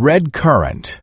Red currant.